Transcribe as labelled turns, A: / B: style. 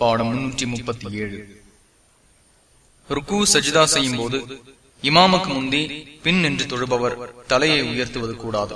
A: பாடம் முன்னூற்றி முப்பத்தி ஏழு. ருக்கு சஜிதா செய்யும் போது இமாமுக்கு முந்தே பின் என்று தொழுபவர் தலையை உயர்த்துவது கூடாது.